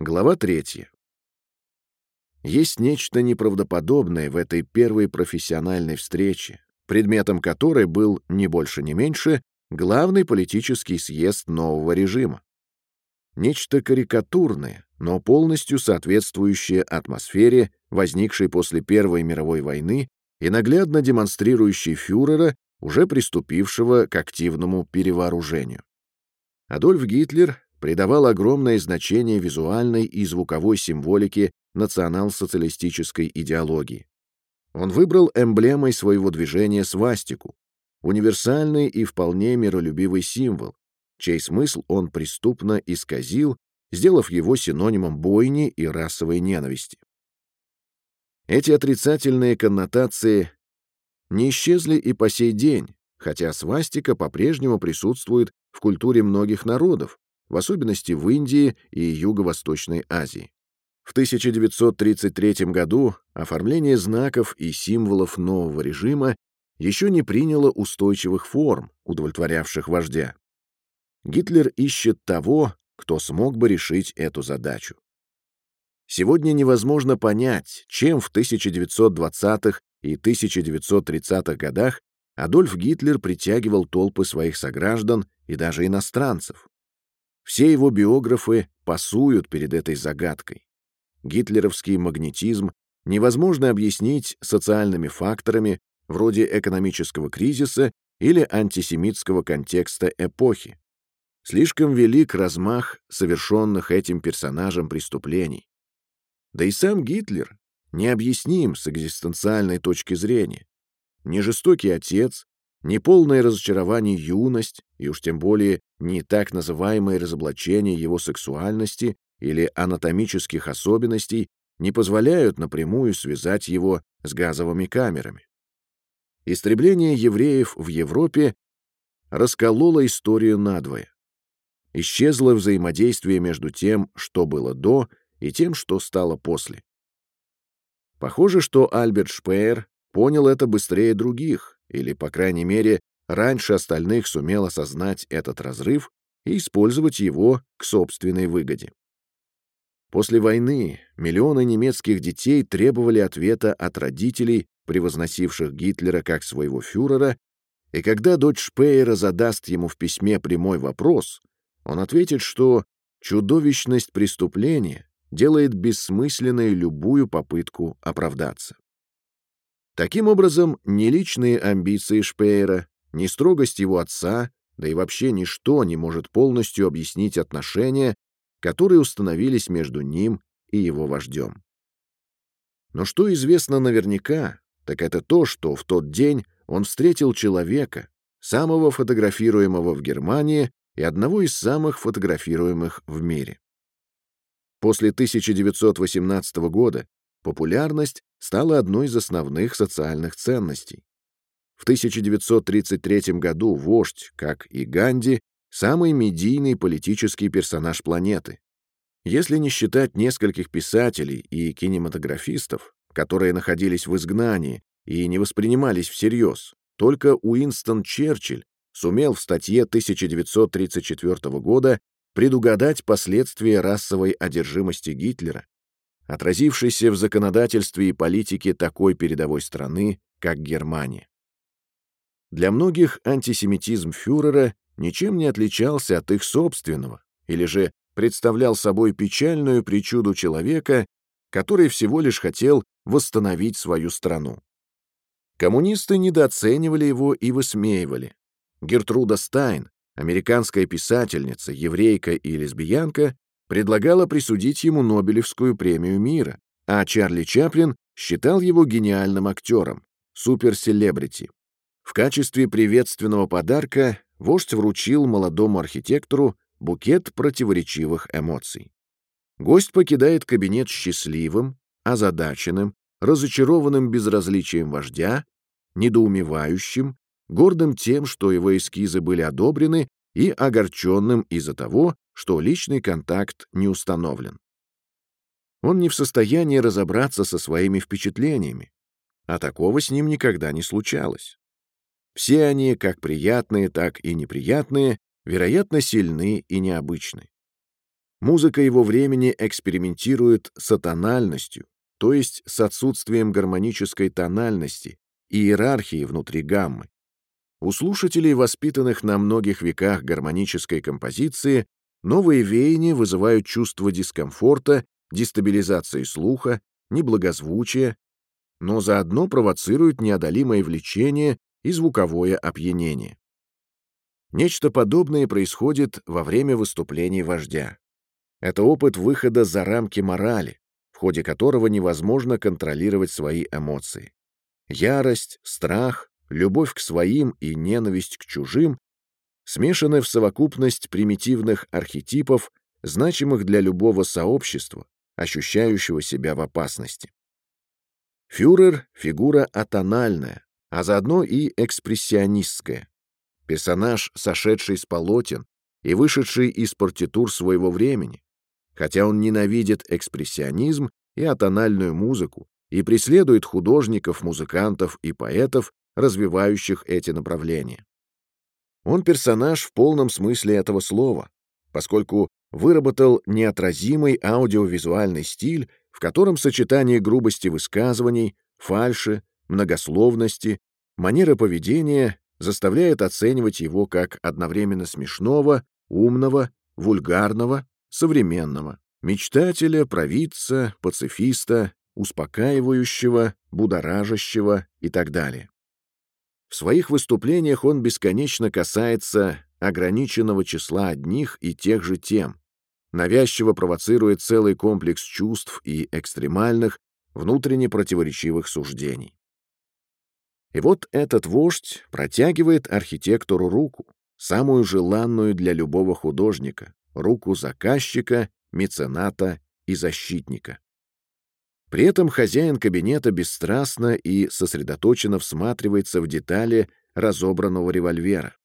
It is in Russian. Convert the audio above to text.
Глава третья. Есть нечто неправдоподобное в этой первой профессиональной встрече, предметом которой был не больше не меньше главный политический съезд нового режима. Нечто карикатурное, но полностью соответствующее атмосфере, возникшей после Первой мировой войны и наглядно демонстрирующей фюрера, уже приступившего к активному перевооружению. Адольф Гитлер придавал огромное значение визуальной и звуковой символике национал-социалистической идеологии. Он выбрал эмблемой своего движения свастику, универсальный и вполне миролюбивый символ, чей смысл он преступно исказил, сделав его синонимом бойни и расовой ненависти. Эти отрицательные коннотации не исчезли и по сей день, хотя свастика по-прежнему присутствует в культуре многих народов, в особенности в Индии и Юго-Восточной Азии. В 1933 году оформление знаков и символов нового режима еще не приняло устойчивых форм, удовлетворявших вождя. Гитлер ищет того, кто смог бы решить эту задачу. Сегодня невозможно понять, чем в 1920-х и 1930-х годах Адольф Гитлер притягивал толпы своих сограждан и даже иностранцев. Все его биографы пасуют перед этой загадкой. Гитлеровский магнетизм невозможно объяснить социальными факторами вроде экономического кризиса или антисемитского контекста эпохи. Слишком велик размах совершенных этим персонажем преступлений. Да и сам Гитлер необъясним с экзистенциальной точки зрения. Ни жестокий отец, ни полное разочарование юность, и уж тем более не так называемое разоблачение его сексуальности или анатомических особенностей не позволяют напрямую связать его с газовыми камерами. Истребление евреев в Европе раскололо историю надвое. Исчезло взаимодействие между тем, что было до, и тем, что стало после. Похоже, что Альберт Шпеер понял это быстрее других, или, по крайней мере, раньше остальных сумел осознать этот разрыв и использовать его к собственной выгоде. После войны миллионы немецких детей требовали ответа от родителей, превозносивших Гитлера как своего фюрера, и когда дочь Шпеера задаст ему в письме прямой вопрос, он ответит, что чудовищность преступления делает бессмысленной любую попытку оправдаться. Таким образом, ни личные амбиции Шпеера, ни строгость его отца, да и вообще ничто не может полностью объяснить отношения, которые установились между ним и его вождем. Но что известно наверняка, так это то, что в тот день он встретил человека, самого фотографируемого в Германии и одного из самых фотографируемых в мире. После 1918 года популярность стала одной из основных социальных ценностей. В 1933 году вождь, как и Ганди, самый медийный политический персонаж планеты. Если не считать нескольких писателей и кинематографистов, которые находились в изгнании и не воспринимались всерьез, только Уинстон Черчилль сумел в статье 1934 года предугадать последствия расовой одержимости Гитлера, отразившейся в законодательстве и политике такой передовой страны, как Германия. Для многих антисемитизм фюрера ничем не отличался от их собственного, или же представлял собой печальную причуду человека, который всего лишь хотел восстановить свою страну. Коммунисты недооценивали его и высмеивали. Гертруда Стайн, американская писательница, еврейка и лесбиянка, предлагала присудить ему Нобелевскую премию мира, а Чарли Чаплин считал его гениальным актером, суперселебрити. В качестве приветственного подарка вождь вручил молодому архитектору букет противоречивых эмоций. Гость покидает кабинет счастливым, озадаченным, разочарованным безразличием вождя, недоумевающим, гордым тем, что его эскизы были одобрены, и огорченным из-за того, что личный контакт не установлен. Он не в состоянии разобраться со своими впечатлениями, а такого с ним никогда не случалось. Все они, как приятные, так и неприятные, вероятно, сильны и необычны. Музыка его времени экспериментирует с атональностью, то есть с отсутствием гармонической тональности и иерархии внутри гаммы. У слушателей, воспитанных на многих веках гармонической композиции, новые веяния вызывают чувство дискомфорта, дестабилизации слуха, неблагозвучия, но заодно провоцируют неодолимое влечение и звуковое опьянение. Нечто подобное происходит во время выступлений вождя. Это опыт выхода за рамки морали, в ходе которого невозможно контролировать свои эмоции. Ярость, страх, любовь к своим и ненависть к чужим смешаны в совокупность примитивных архетипов, значимых для любого сообщества, ощущающего себя в опасности. Фюрер — фигура атональная, а заодно и экспрессионистская. Персонаж, сошедший с полотен и вышедший из партитур своего времени, хотя он ненавидит экспрессионизм и атональную музыку и преследует художников, музыкантов и поэтов, развивающих эти направления. Он персонаж в полном смысле этого слова, поскольку выработал неотразимый аудиовизуальный стиль, в котором сочетание грубости высказываний, фальши, многословности, манера поведения заставляет оценивать его как одновременно смешного, умного, вульгарного, современного, мечтателя, провидца, пацифиста, успокаивающего, будоражащего и так далее. В своих выступлениях он бесконечно касается ограниченного числа одних и тех же тем, навязчиво провоцирует целый комплекс чувств и экстремальных, внутренне противоречивых суждений. И вот этот вождь протягивает архитектору руку, самую желанную для любого художника, руку заказчика, мецената и защитника. При этом хозяин кабинета бесстрастно и сосредоточенно всматривается в детали разобранного револьвера.